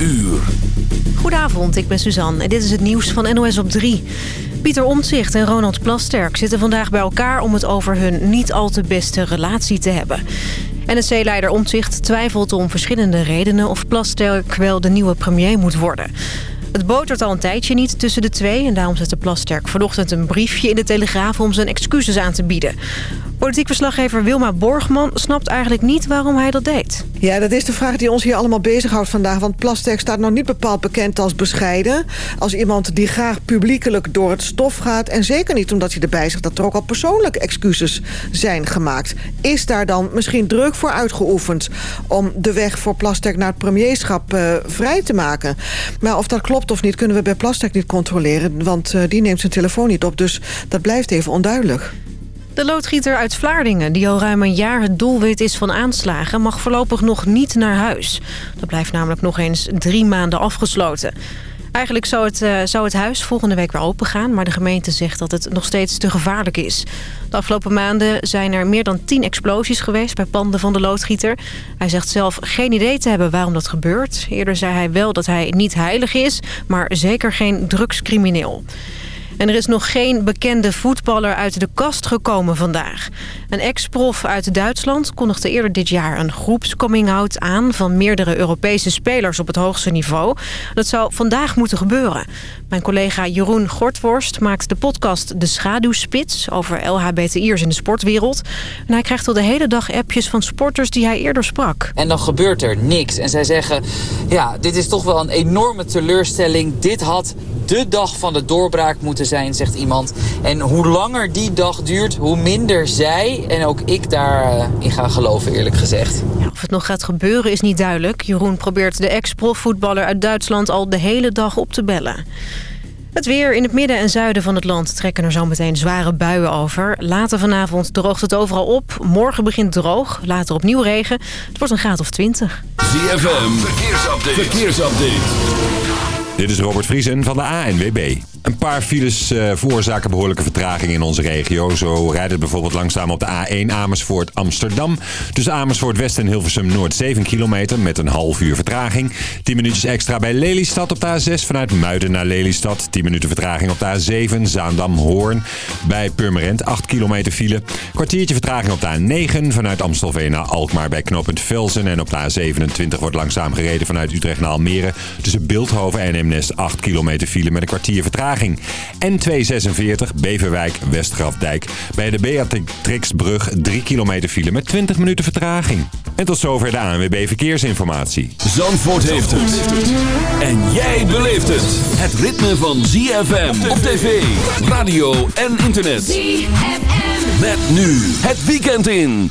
uur. Goedenavond, ik ben Suzanne en dit is het nieuws van NOS op 3. Pieter Omtzigt en Ronald Plasterk zitten vandaag bij elkaar... om het over hun niet al te beste relatie te hebben. NSC-leider Omtzigt twijfelt om verschillende redenen... of Plasterk wel de nieuwe premier moet worden. Het botert al een tijdje niet tussen de twee... en daarom zette Plasterk vanochtend een briefje in de Telegraaf... om zijn excuses aan te bieden. Politiek verslaggever Wilma Borgman snapt eigenlijk niet waarom hij dat deed. Ja, dat is de vraag die ons hier allemaal bezighoudt vandaag. Want Plasterk staat nog niet bepaald bekend als bescheiden. Als iemand die graag publiekelijk door het stof gaat. En zeker niet omdat hij erbij zegt dat er ook al persoonlijke excuses zijn gemaakt. Is daar dan misschien druk voor uitgeoefend... om de weg voor Plasterk naar het premierschap uh, vrij te maken? Maar of dat klopt of niet, kunnen we bij Plasterk niet controleren. Want uh, die neemt zijn telefoon niet op. Dus dat blijft even onduidelijk. De loodgieter uit Vlaardingen, die al ruim een jaar het doelwit is van aanslagen... mag voorlopig nog niet naar huis. Dat blijft namelijk nog eens drie maanden afgesloten. Eigenlijk zou het, uh, zou het huis volgende week weer open gaan... maar de gemeente zegt dat het nog steeds te gevaarlijk is. De afgelopen maanden zijn er meer dan tien explosies geweest... bij panden van de loodgieter. Hij zegt zelf geen idee te hebben waarom dat gebeurt. Eerder zei hij wel dat hij niet heilig is... maar zeker geen drugscrimineel. En er is nog geen bekende voetballer uit de kast gekomen vandaag. Een ex-prof uit Duitsland kondigde eerder dit jaar een groepscoming-out aan... van meerdere Europese spelers op het hoogste niveau. Dat zou vandaag moeten gebeuren. Mijn collega Jeroen Gortworst maakt de podcast De Schaduwspits... over LHBTI'ers in de sportwereld. En hij krijgt al de hele dag appjes van sporters die hij eerder sprak. En dan gebeurt er niks. En zij zeggen, ja, dit is toch wel een enorme teleurstelling. Dit had de dag van de doorbraak moeten zijn, zegt iemand. En hoe langer die dag duurt, hoe minder zij en ook ik daarin uh, ga geloven, eerlijk gezegd. Ja, of het nog gaat gebeuren is niet duidelijk. Jeroen probeert de ex-profvoetballer uit Duitsland al de hele dag op te bellen. Het weer in het midden en zuiden van het land trekken er zo meteen zware buien over. Later vanavond droogt het overal op. Morgen begint droog, later opnieuw regen. Het wordt een graad of 20. ZFM, verkeersupdate. verkeersupdate. Dit is Robert Vriesen van de ANWB. Een paar files uh, veroorzaken behoorlijke vertraging in onze regio. Zo rijdt het bijvoorbeeld langzaam op de A1 Amersfoort Amsterdam. Tussen Amersfoort West en Hilversum Noord 7 kilometer met een half uur vertraging. 10 minuutjes extra bij Lelystad op de A6 vanuit Muiden naar Lelystad. 10 minuten vertraging op de A7 Zaandam Hoorn. Bij Purmerend 8 kilometer file. Kwartiertje vertraging op de A9 vanuit Amstelveen naar Alkmaar bij knooppunt Velsen. En op de A27 wordt langzaam gereden vanuit Utrecht naar Almere. Tussen Beeldhoven en Eemnes 8 kilometer file met een kwartier vertraging. N246 Beverwijk Westgrafdijk. Bij de Beatrixbrug 3 kilometer file met 20 minuten vertraging. En tot zover de ANWB Verkeersinformatie. Zandvoort heeft het. En jij beleeft het. Het ritme van ZFM op tv, radio en internet. ZFM. Met nu het weekend in.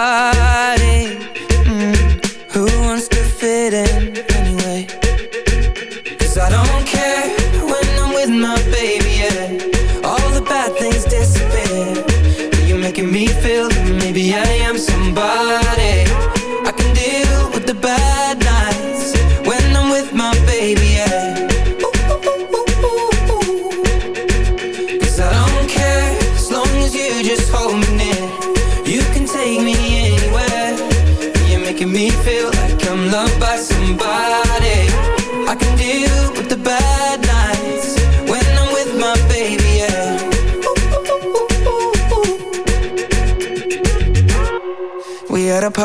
I'm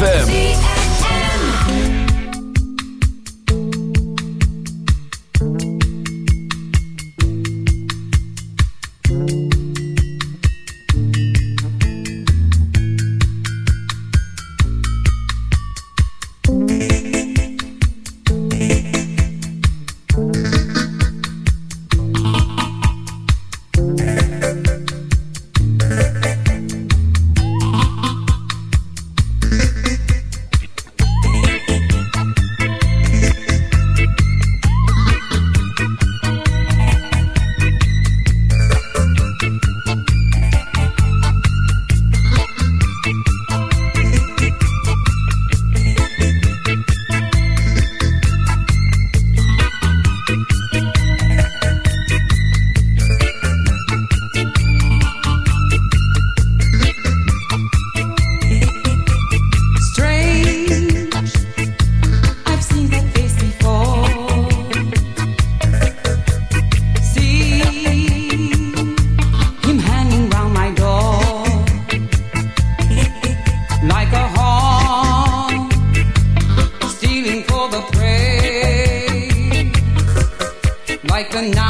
ZFM. tonight.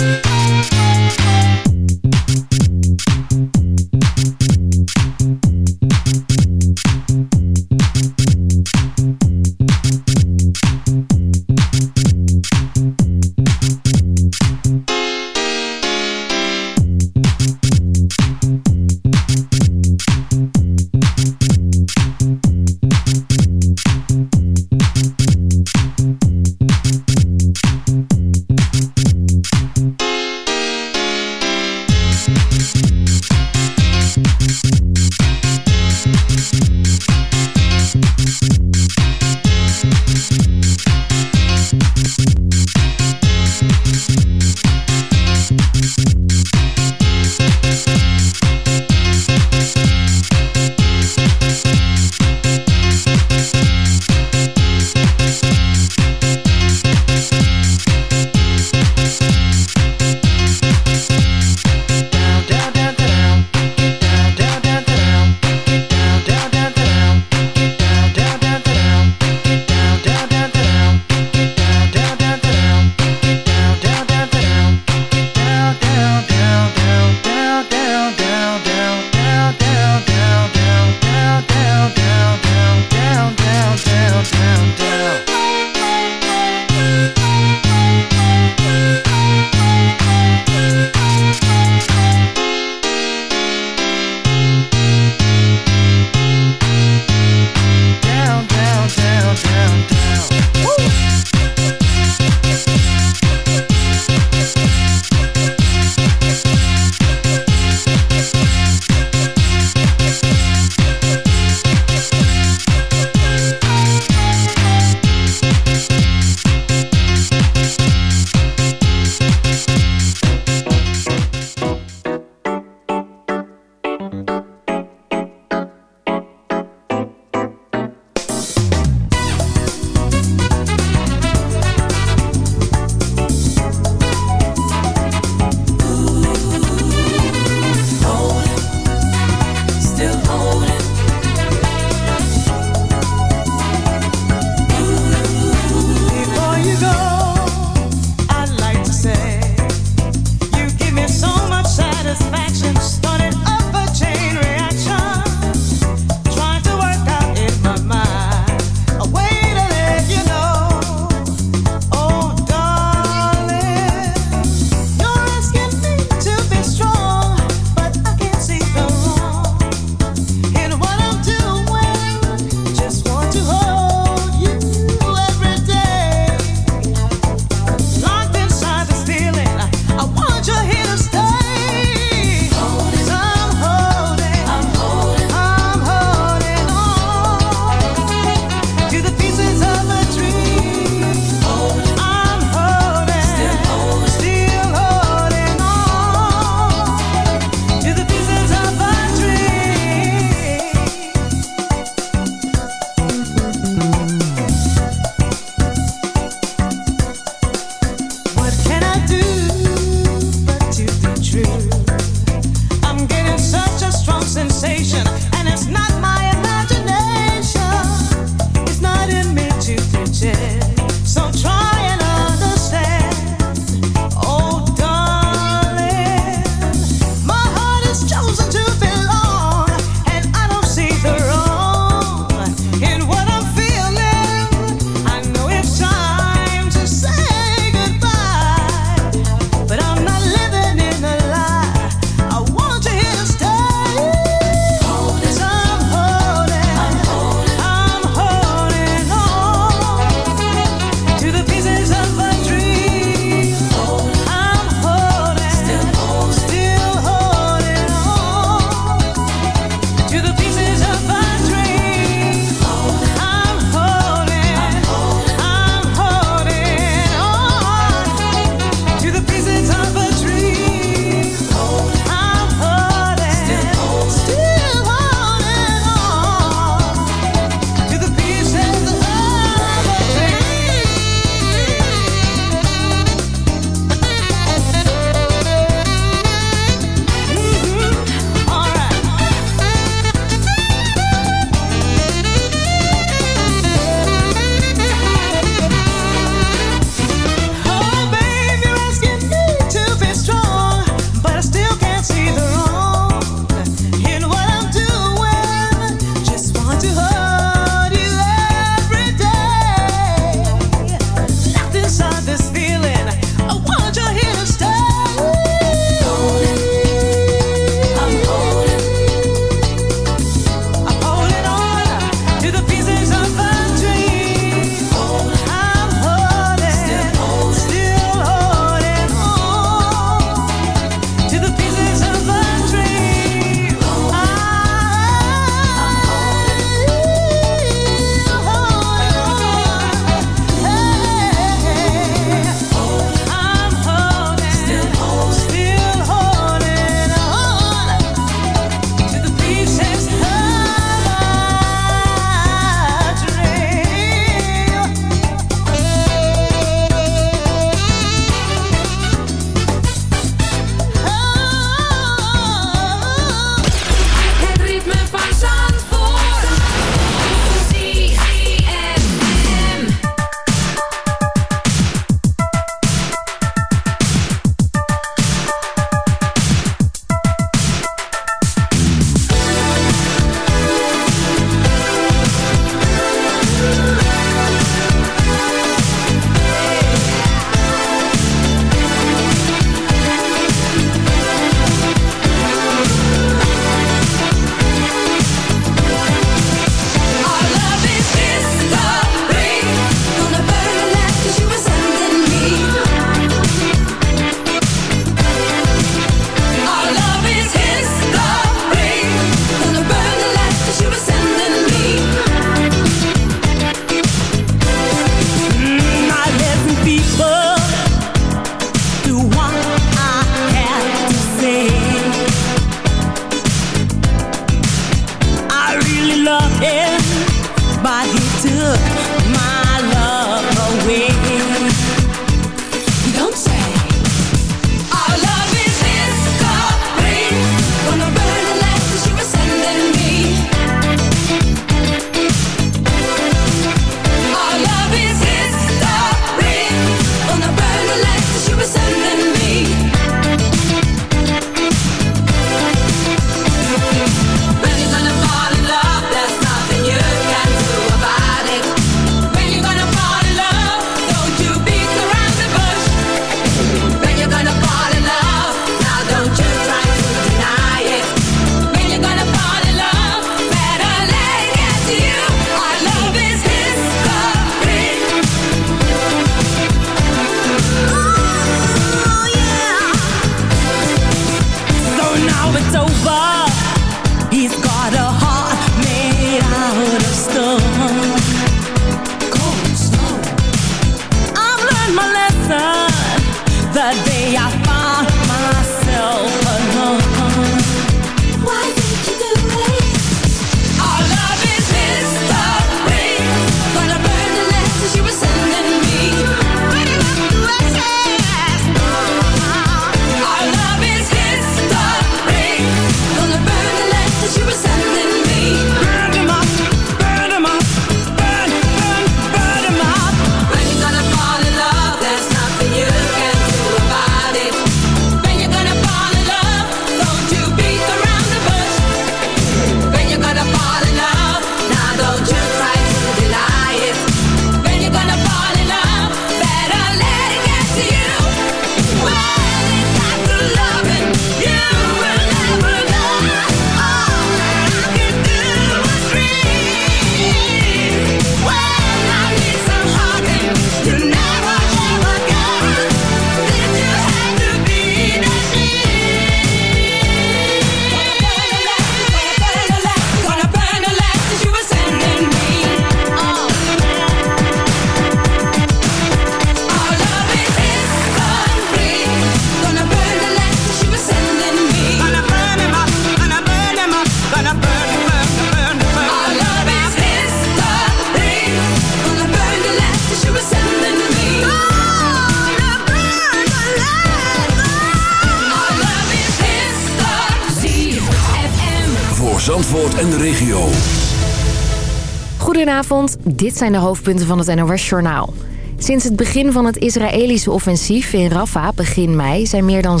Dit zijn de hoofdpunten van het NOS-journaal. Sinds het begin van het Israëlische offensief in Rafah begin mei... zijn meer dan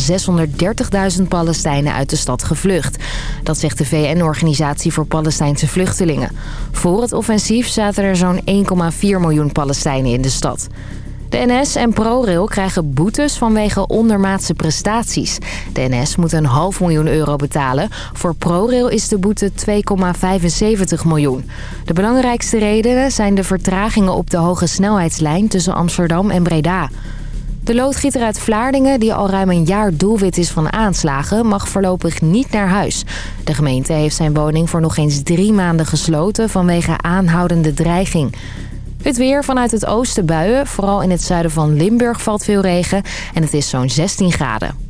630.000 Palestijnen uit de stad gevlucht. Dat zegt de VN-organisatie voor Palestijnse vluchtelingen. Voor het offensief zaten er zo'n 1,4 miljoen Palestijnen in de stad. De NS en ProRail krijgen boetes vanwege ondermaatse prestaties. De NS moet een half miljoen euro betalen. Voor ProRail is de boete 2,75 miljoen. De belangrijkste redenen zijn de vertragingen op de hoge snelheidslijn tussen Amsterdam en Breda. De loodgieter uit Vlaardingen, die al ruim een jaar doelwit is van aanslagen, mag voorlopig niet naar huis. De gemeente heeft zijn woning voor nog eens drie maanden gesloten vanwege aanhoudende dreiging. Het weer vanuit het oosten buien. Vooral in het zuiden van Limburg valt veel regen. En het is zo'n 16 graden.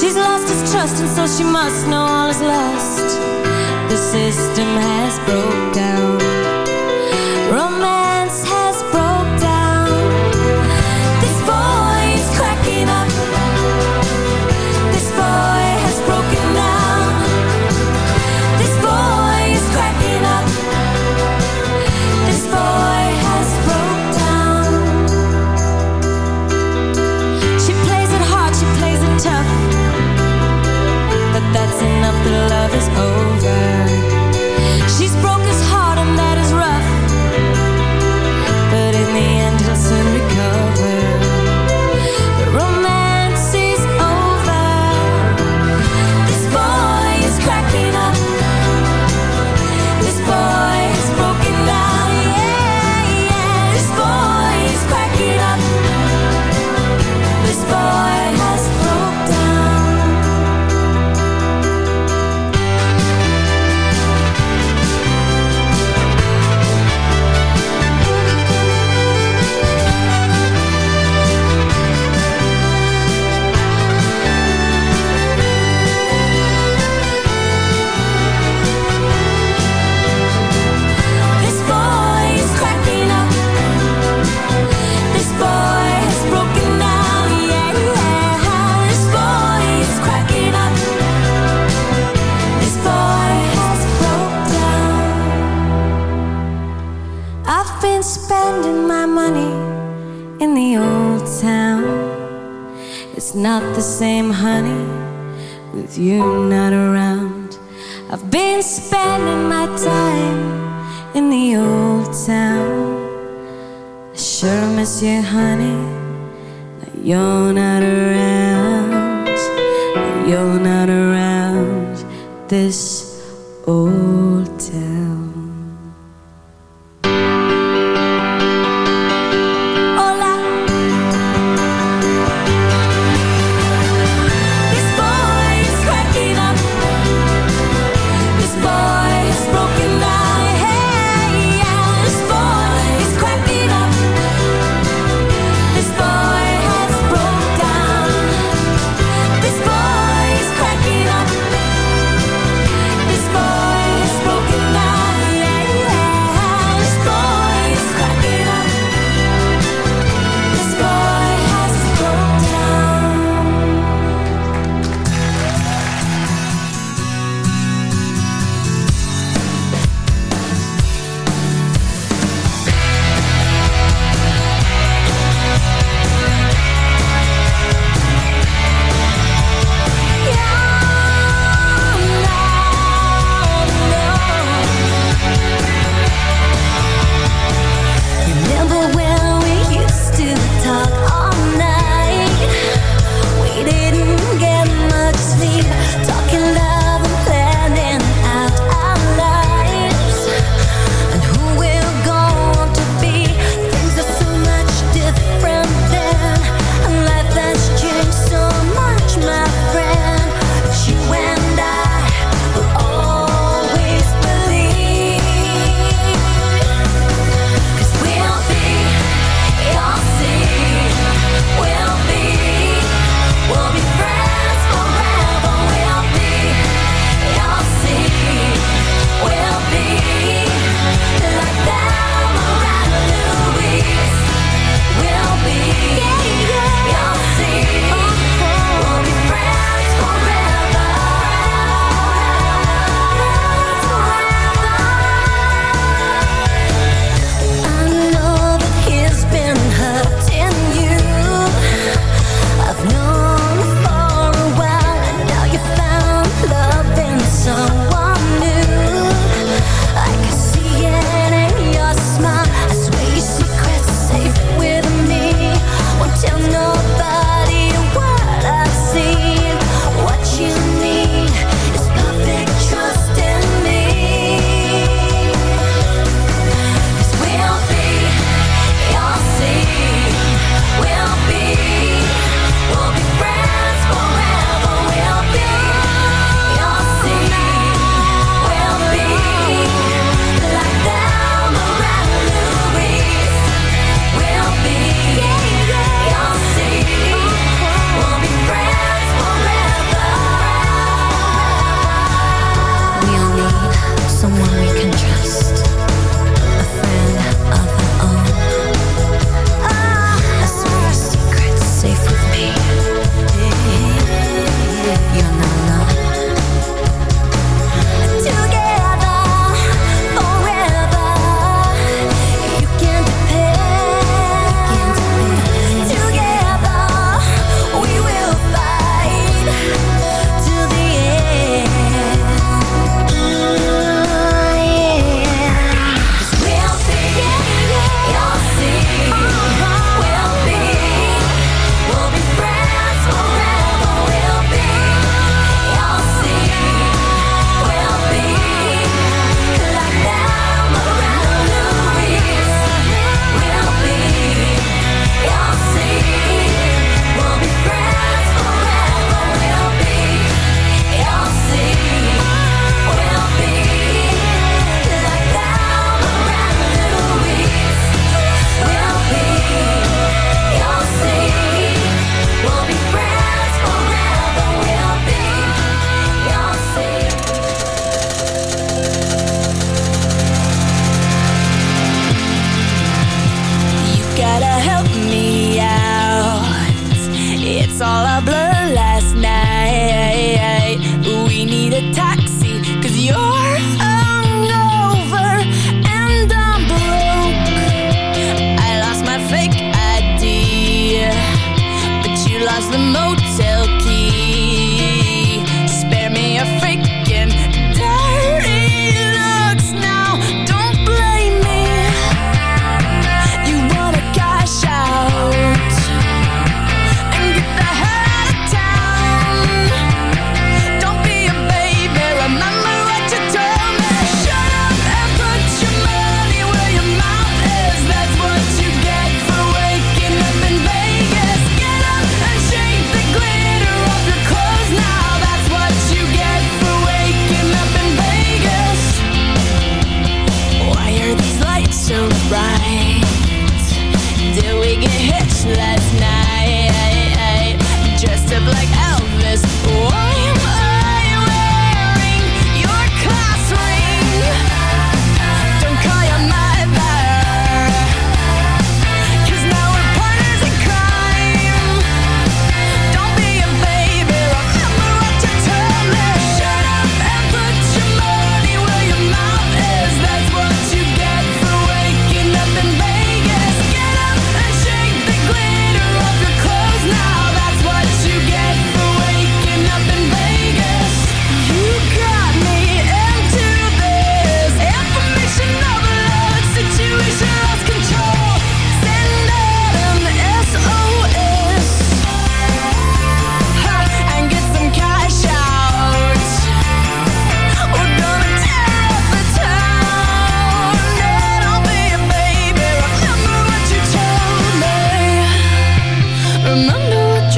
She's lost his trust and so she must know all is lost The system has broke down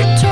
you turn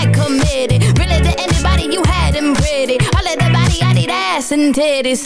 and titties